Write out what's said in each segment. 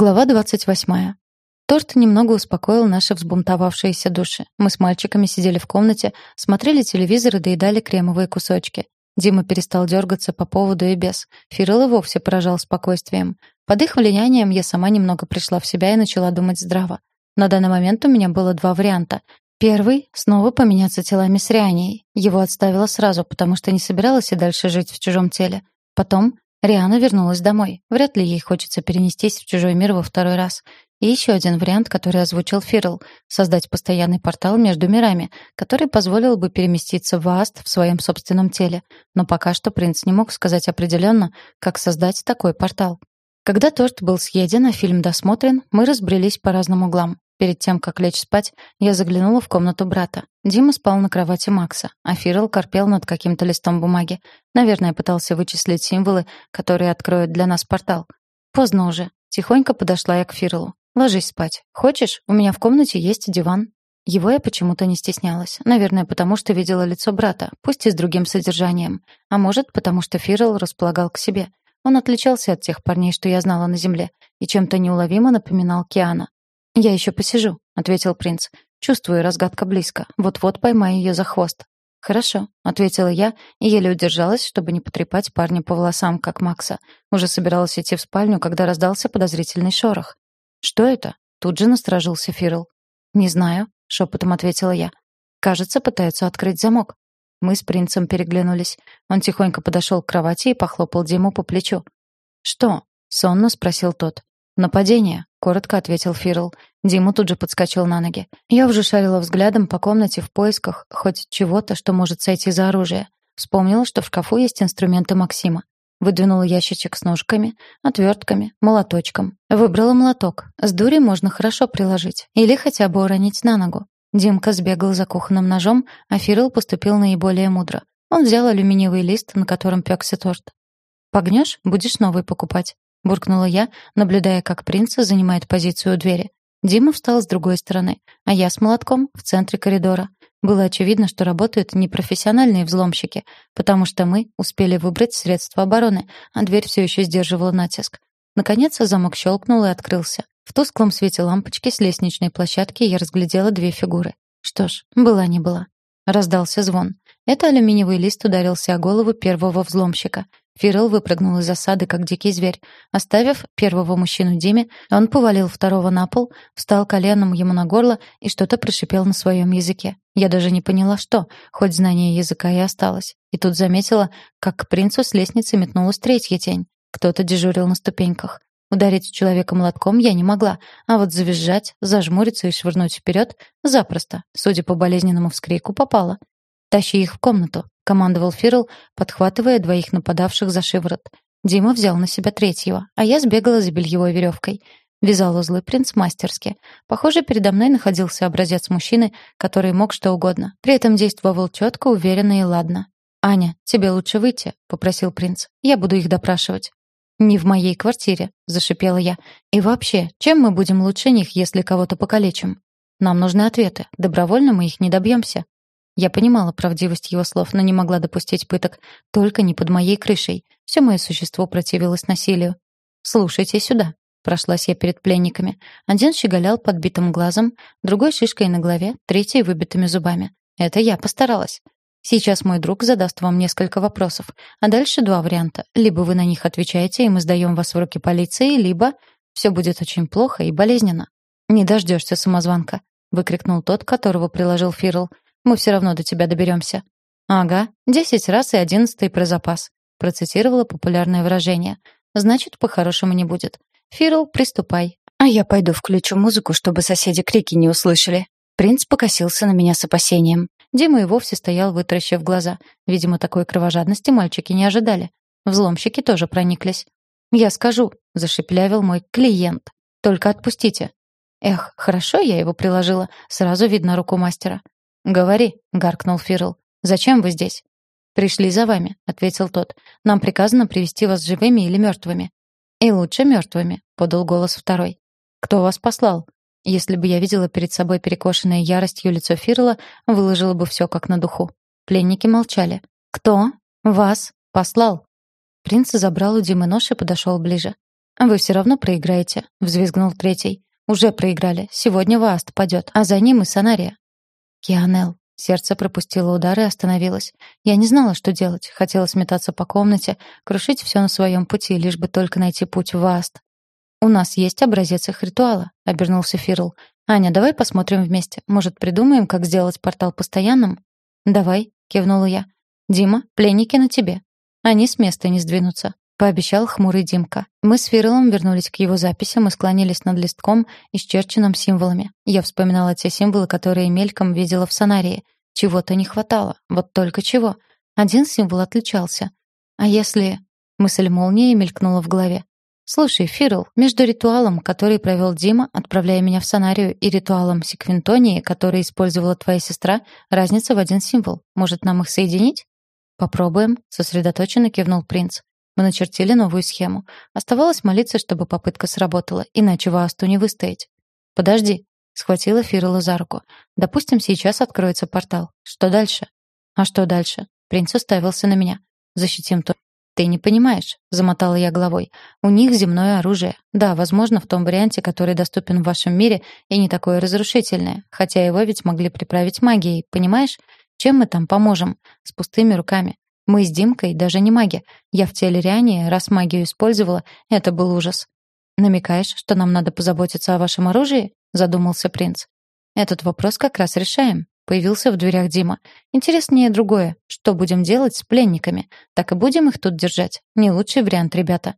Глава 28. Торт немного успокоил наши взбунтовавшиеся души. Мы с мальчиками сидели в комнате, смотрели телевизор и доедали кремовые кусочки. Дима перестал дергаться по поводу и без. Фирл и вовсе поражал спокойствием. Под их влиянием я сама немного пришла в себя и начала думать здраво. На данный момент у меня было два варианта. Первый — снова поменяться телами с Рианией. Его отставила сразу, потому что не собиралась и дальше жить в чужом теле. Потом Риана вернулась домой. Вряд ли ей хочется перенестись в чужой мир во второй раз. И еще один вариант, который озвучил Фирл — создать постоянный портал между мирами, который позволил бы переместиться в Аст в своем собственном теле. Но пока что принц не мог сказать определенно, как создать такой портал. Когда торт был съеден, а фильм досмотрен, мы разбрелись по разным углам. Перед тем, как лечь спать, я заглянула в комнату брата. Дима спал на кровати Макса, а Фирл корпел над каким-то листом бумаги. Наверное, пытался вычислить символы, которые откроют для нас портал. Поздно уже. Тихонько подошла я к Фирлу. «Ложись спать. Хочешь? У меня в комнате есть диван». Его я почему-то не стеснялась. Наверное, потому что видела лицо брата, пусть и с другим содержанием. А может, потому что Фирл располагал к себе. Он отличался от тех парней, что я знала на земле, и чем-то неуловимо напоминал Киана. «Я еще посижу», — ответил принц. «Чувствую, разгадка близко. Вот-вот поймаю ее за хвост». «Хорошо», — ответила я и еле удержалась, чтобы не потрепать парня по волосам, как Макса. Уже собиралась идти в спальню, когда раздался подозрительный шорох. «Что это?» — тут же насторожился Фирл. «Не знаю», — шепотом ответила я. «Кажется, пытаются открыть замок». Мы с принцем переглянулись. Он тихонько подошел к кровати и похлопал Диму по плечу. «Что?» — сонно спросил тот. «Нападение», — коротко ответил Фирл. Дима тут же подскочил на ноги. Я уже шарила взглядом по комнате в поисках хоть чего-то, что может сойти за оружие. Вспомнила, что в шкафу есть инструменты Максима. Выдвинула ящичек с ножками, отвертками, молоточком. Выбрала молоток. С дури можно хорошо приложить. Или хотя бы уронить на ногу. Димка сбегал за кухонным ножом, а Фирл поступил наиболее мудро. Он взял алюминиевый лист, на котором пекся торт. «Погнешь? Будешь новый покупать», — буркнула я, наблюдая, как принц занимает позицию у двери. Дима встал с другой стороны, а я с молотком в центре коридора. Было очевидно, что работают непрофессиональные взломщики, потому что мы успели выбрать средства обороны, а дверь все еще сдерживала натиск. Наконец замок щелкнул и открылся. В тусклом свете лампочки с лестничной площадки я разглядела две фигуры. Что ж, была не была. Раздался звон. Это алюминиевый лист ударился о голову первого взломщика. Фирл выпрыгнул из засады, как дикий зверь. Оставив первого мужчину Диме, он повалил второго на пол, встал коленом ему на горло и что-то прошипел на своем языке. Я даже не поняла, что, хоть знание языка и осталось. И тут заметила, как к принцу с лестницы метнулась третья тень. Кто-то дежурил на ступеньках. Ударить человека молотком я не могла, а вот завизжать, зажмуриться и швырнуть вперед — запросто. Судя по болезненному вскрику, попало. «Тащи их в комнату», — командовал Фирл, подхватывая двоих нападавших за шиворот. Дима взял на себя третьего, а я сбегала за бельевой веревкой. Вязал узлы принц мастерски. Похоже, передо мной находился образец мужчины, который мог что угодно. При этом действовал четко, уверенно и ладно. «Аня, тебе лучше выйти», — попросил принц. «Я буду их допрашивать». «Не в моей квартире», — зашипела я. «И вообще, чем мы будем лучше них, если кого-то покалечим? Нам нужны ответы. Добровольно мы их не добьемся». Я понимала правдивость его слов, но не могла допустить пыток. Только не под моей крышей. Все мое существо противилось насилию. «Слушайте сюда», — прошлась я перед пленниками. Один щеголял подбитым глазом, другой шишкой на голове, третий выбитыми зубами. Это я постаралась. Сейчас мой друг задаст вам несколько вопросов, а дальше два варианта. Либо вы на них отвечаете, и мы сдаем вас в руки полиции, либо все будет очень плохо и болезненно. «Не дождешься, самозванка», — выкрикнул тот, которого приложил Фирл. Мы все равно до тебя доберемся». «Ага, десять раз и одиннадцатый про запас», процитировала популярное выражение. «Значит, по-хорошему не будет. Фирл, приступай. А я пойду включу музыку, чтобы соседи крики не услышали». Принц покосился на меня с опасением. Дима и вовсе стоял, вытаращив глаза. Видимо, такой кровожадности мальчики не ожидали. Взломщики тоже прониклись. «Я скажу», — зашеплявил мой клиент. «Только отпустите». Эх, хорошо я его приложила. Сразу видно руку мастера. «Говори», — гаркнул Фирл. «Зачем вы здесь?» «Пришли за вами», — ответил тот. «Нам приказано привести вас живыми или мертвыми». «И лучше мертвыми», — подал голос второй. «Кто вас послал?» Если бы я видела перед собой перекошенное яростью лицо Фирла, выложила бы все как на духу. Пленники молчали. «Кто? Вас? Послал?» Принц забрал у Димы нож и подошел ближе. «Вы все равно проиграете», — взвизгнул третий. «Уже проиграли. Сегодня Вааст падет, а за ним и Санария». «Кианел». Сердце пропустило удар и остановилось. Я не знала, что делать. Хотела сметаться по комнате, крушить все на своем пути, лишь бы только найти путь в Вааст. «У нас есть образец их ритуала», — обернулся Фирл. «Аня, давай посмотрим вместе. Может, придумаем, как сделать портал постоянным?» «Давай», — кивнула я. «Дима, пленники на тебе. Они с места не сдвинутся», — пообещал хмурый Димка. Мы с Фирлом вернулись к его записям и склонились над листком, исчерченным символами. Я вспоминала те символы, которые мельком видела в сонарии. Чего-то не хватало. Вот только чего. Один символ отличался. А если... Мысль молнией мелькнула в голове. «Слушай, Фирл, между ритуалом, который провел Дима, отправляя меня в сонарию, и ритуалом секвентонии, который использовала твоя сестра, разница в один символ. Может, нам их соединить?» «Попробуем», — сосредоточенно кивнул принц. Мы начертили новую схему. Оставалось молиться, чтобы попытка сработала, иначе Ваасту не выстоять. «Подожди», — схватила Фирла за руку. «Допустим, сейчас откроется портал. Что дальше?» «А что дальше?» Принц уставился на меня. «Защитим то, «Ты не понимаешь», — замотала я головой. «У них земное оружие. Да, возможно, в том варианте, который доступен в вашем мире, и не такое разрушительное. Хотя его ведь могли приправить магией, понимаешь? Чем мы там поможем? С пустыми руками. Мы с Димкой даже не маги. Я в теле Риане, раз магию использовала, это был ужас». «Намекаешь, что нам надо позаботиться о вашем оружии?» — задумался принц. «Этот вопрос как раз решаем. Появился в дверях Дима. Интереснее другое. Что будем делать с пленниками? Так и будем их тут держать? Не лучший вариант, ребята.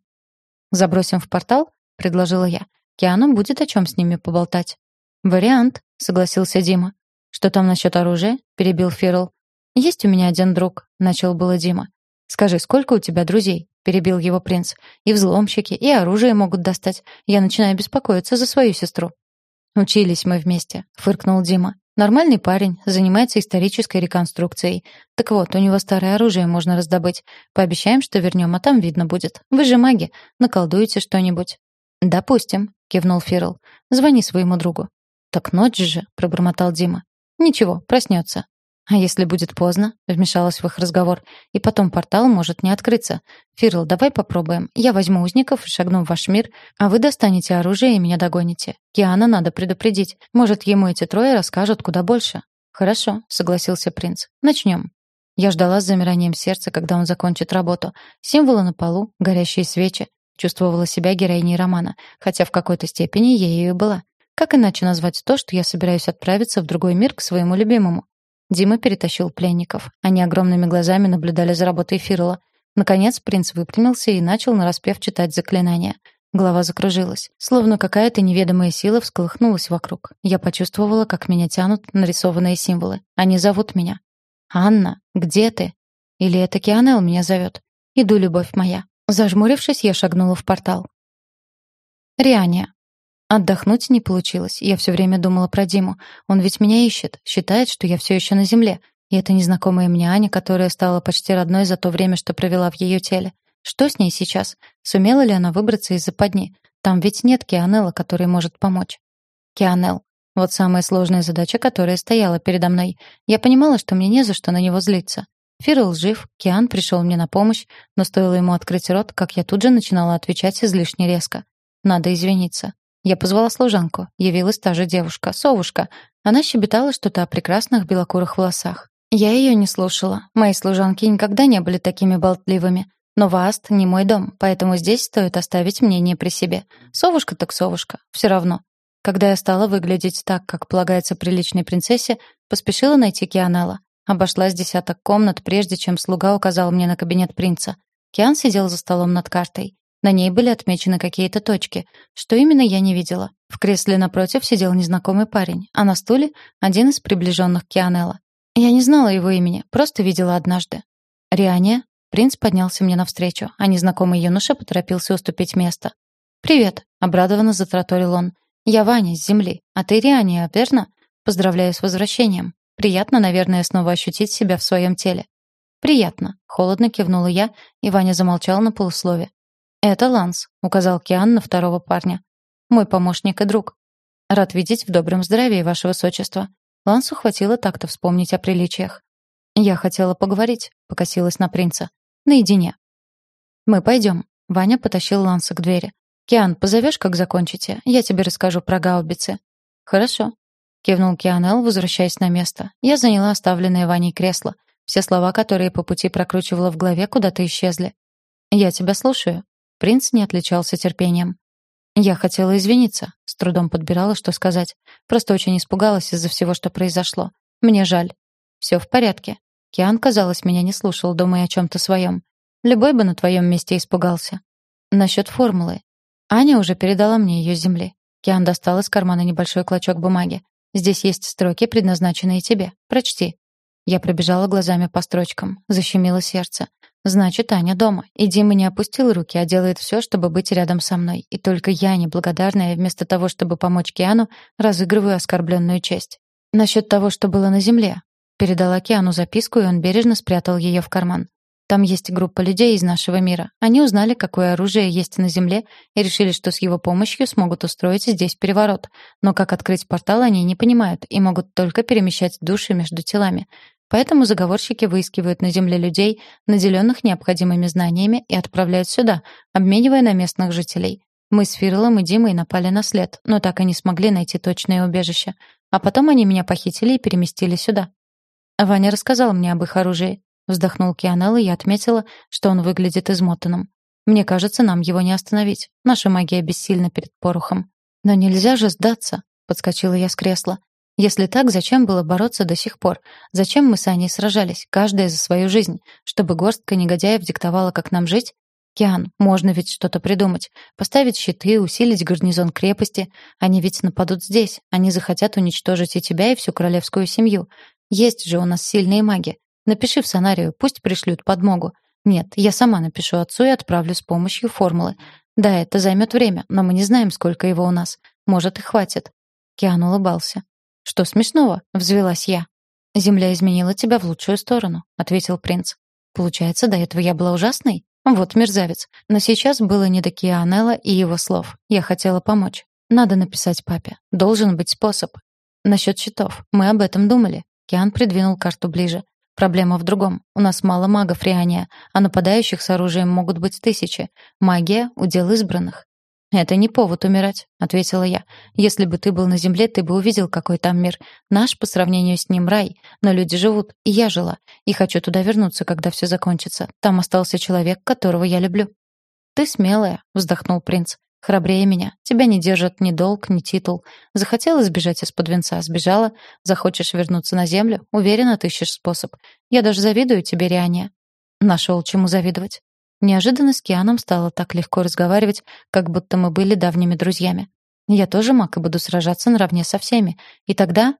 Забросим в портал? предложила я. Киану будет о чем с ними поболтать. Вариант, согласился Дима. Что там насчет оружия? перебил Фирл. Есть у меня один друг, начал было Дима. Скажи, сколько у тебя друзей? перебил его принц. И взломщики, и оружие могут достать. Я начинаю беспокоиться за свою сестру. Учились мы вместе, фыркнул Дима. Нормальный парень, занимается исторической реконструкцией. Так вот, у него старое оружие можно раздобыть. Пообещаем, что вернем, а там видно будет. Вы же маги, наколдуете что-нибудь. Допустим, кивнул Фирл. Звони своему другу. Так ночь же, пробормотал Дима. Ничего, проснется. А если будет поздно, вмешалась в их разговор, и потом портал может не открыться. Фирл, давай попробуем. Я возьму узников и шагну в ваш мир, а вы достанете оружие и меня догоните. Киана надо предупредить. Может, ему эти трое расскажут куда больше. Хорошо, согласился принц. Начнем. Я ждала с замиранием сердца, когда он закончит работу. Символы на полу, горящие свечи. Чувствовала себя героиней романа, хотя в какой-то степени ею и была. Как иначе назвать то, что я собираюсь отправиться в другой мир к своему любимому? Дима перетащил пленников. Они огромными глазами наблюдали за работой Фирла. Наконец принц выпрямился и начал нараспев читать заклинания. Голова закружилась. Словно какая-то неведомая сила всколыхнулась вокруг. Я почувствовала, как меня тянут нарисованные символы. Они зовут меня. «Анна, где ты?» Или это Кианел меня зовет? «Иду, любовь моя». Зажмурившись, я шагнула в портал. Риания. Отдохнуть не получилось. Я все время думала про Диму. Он ведь меня ищет, считает, что я все еще на земле. И это незнакомая мне Аня, которая стала почти родной за то время, что провела в ее теле. Что с ней сейчас? Сумела ли она выбраться из западни? Там ведь нет Кианелла, который может помочь. Кианел. Вот самая сложная задача, которая стояла передо мной. Я понимала, что мне не за что на него злиться. Фирл жив, Киан пришел мне на помощь, но стоило ему открыть рот, как я тут же начинала отвечать излишне резко. Надо извиниться. Я позвала служанку. Явилась та же девушка, совушка. Она щебетала что-то о прекрасных белокурых волосах. Я ее не слушала. Мои служанки никогда не были такими болтливыми. Но Вааст не мой дом, поэтому здесь стоит оставить мнение при себе. Совушка так совушка. Все равно. Когда я стала выглядеть так, как полагается приличной принцессе, поспешила найти Кианелла. Обошла с десяток комнат, прежде чем слуга указал мне на кабинет принца. Киан сидел за столом над картой. На ней были отмечены какие-то точки. Что именно, я не видела. В кресле напротив сидел незнакомый парень, а на стуле — один из приближенных Кианелла. Я не знала его имени, просто видела однажды. «Риане?» Принц поднялся мне навстречу, а незнакомый юноша поторопился уступить место. «Привет», — обрадованно затраторил он. «Я Ваня, с земли. А ты Риане, верно? Поздравляю с возвращением. Приятно, наверное, снова ощутить себя в своем теле». «Приятно», — холодно кивнула я, и Ваня замолчал на полуслове. «Это Ланс», — указал Киан на второго парня. «Мой помощник и друг. Рад видеть в добром здравии, ваше высочество». Лансу хватило так-то вспомнить о приличиях. «Я хотела поговорить», — покосилась на принца. «Наедине». «Мы пойдем». Ваня потащил Ланса к двери. «Киан, позовешь, как закончите? Я тебе расскажу про гаубицы». «Хорошо», — кивнул Кианел, возвращаясь на место. Я заняла оставленное Ваней кресло. Все слова, которые по пути прокручивала в голове, куда-то исчезли. «Я тебя слушаю». Принц не отличался терпением. Я хотела извиниться, с трудом подбирала, что сказать. Просто очень испугалась из-за всего, что произошло. Мне жаль. Все в порядке. Киан, казалось, меня не слушал, думая о чем-то своем. Любой бы на твоем месте испугался. Насчет формулы. Аня уже передала мне ее земли. Киан достал из кармана небольшой клочок бумаги. Здесь есть строки, предназначенные тебе. Прочти. Я пробежала глазами по строчкам. Защемило сердце. Значит, Аня дома. И Дима не опустил руки, а делает все, чтобы быть рядом со мной. И только я, неблагодарная, вместо того, чтобы помочь Киану, разыгрываю оскорбленную честь. Насчет того, что было на земле. Передала Киану записку, и он бережно спрятал ее в карман. Там есть группа людей из нашего мира. Они узнали, какое оружие есть на Земле, и решили, что с его помощью смогут устроить здесь переворот. Но как открыть портал, они не понимают и могут только перемещать души между телами. Поэтому заговорщики выискивают на Земле людей, наделенных необходимыми знаниями, и отправляют сюда, обменивая на местных жителей. Мы с Фирлом и Димой напали на след, но так и не смогли найти точное убежище. А потом они меня похитили и переместили сюда. Ваня рассказал мне об их оружии. Вздохнул Кианел, и я отметила, что он выглядит измотанным. Мне кажется, нам его не остановить. Наша магия бессильна перед порохом. Но нельзя же сдаться, подскочила я с кресла. Если так, зачем было бороться до сих пор? Зачем мы с Аней сражались, каждая за свою жизнь? Чтобы горстка негодяев диктовала, как нам жить? Киан, можно ведь что-то придумать. Поставить щиты, усилить гарнизон крепости. Они ведь нападут здесь. Они захотят уничтожить и тебя, и всю королевскую семью. Есть же у нас сильные маги. Напиши в сценарию, пусть пришлют подмогу. Нет, я сама напишу отцу и отправлю с помощью формулы. Да, это займет время, но мы не знаем, сколько его у нас. Может, и хватит. Киан улыбался. «Что смешного?» — взвелась я. «Земля изменила тебя в лучшую сторону», — ответил принц. «Получается, до этого я была ужасной? Вот мерзавец. Но сейчас было не до Кианелла и его слов. Я хотела помочь. Надо написать папе. Должен быть способ. Насчет счетов. Мы об этом думали». Киан придвинул карту ближе. Проблема в другом. У нас мало магов Риания, а нападающих с оружием могут быть тысячи. Магия — удел избранных. «Это не повод умирать», — ответила я. «Если бы ты был на земле, ты бы увидел, какой там мир. Наш, по сравнению с ним, рай. Но люди живут, и я жила. И хочу туда вернуться, когда все закончится. Там остался человек, которого я люблю». «Ты смелая», — вздохнул принц. «Храбрее меня. Тебя не держат ни долг, ни титул. Захотела сбежать из-под венца, сбежала. Захочешь вернуться на землю, уверена, отыщешь способ. Я даже завидую тебе, Риане». Нашел чему завидовать. Неожиданно с Кианом стало так легко разговаривать, как будто мы были давними друзьями. Я тоже маг и буду сражаться наравне со всеми. И тогда...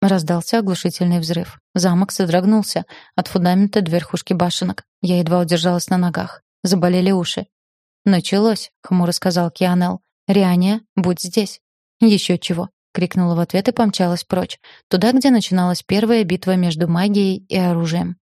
Раздался оглушительный взрыв. Замок содрогнулся. От фундамента до верхушки башенок. Я едва удержалась на ногах. Заболели уши. «Началось», — хмуро сказал Кианел. «Риания, будь здесь». «Еще чего», — крикнула в ответ и помчалась прочь. Туда, где начиналась первая битва между магией и оружием.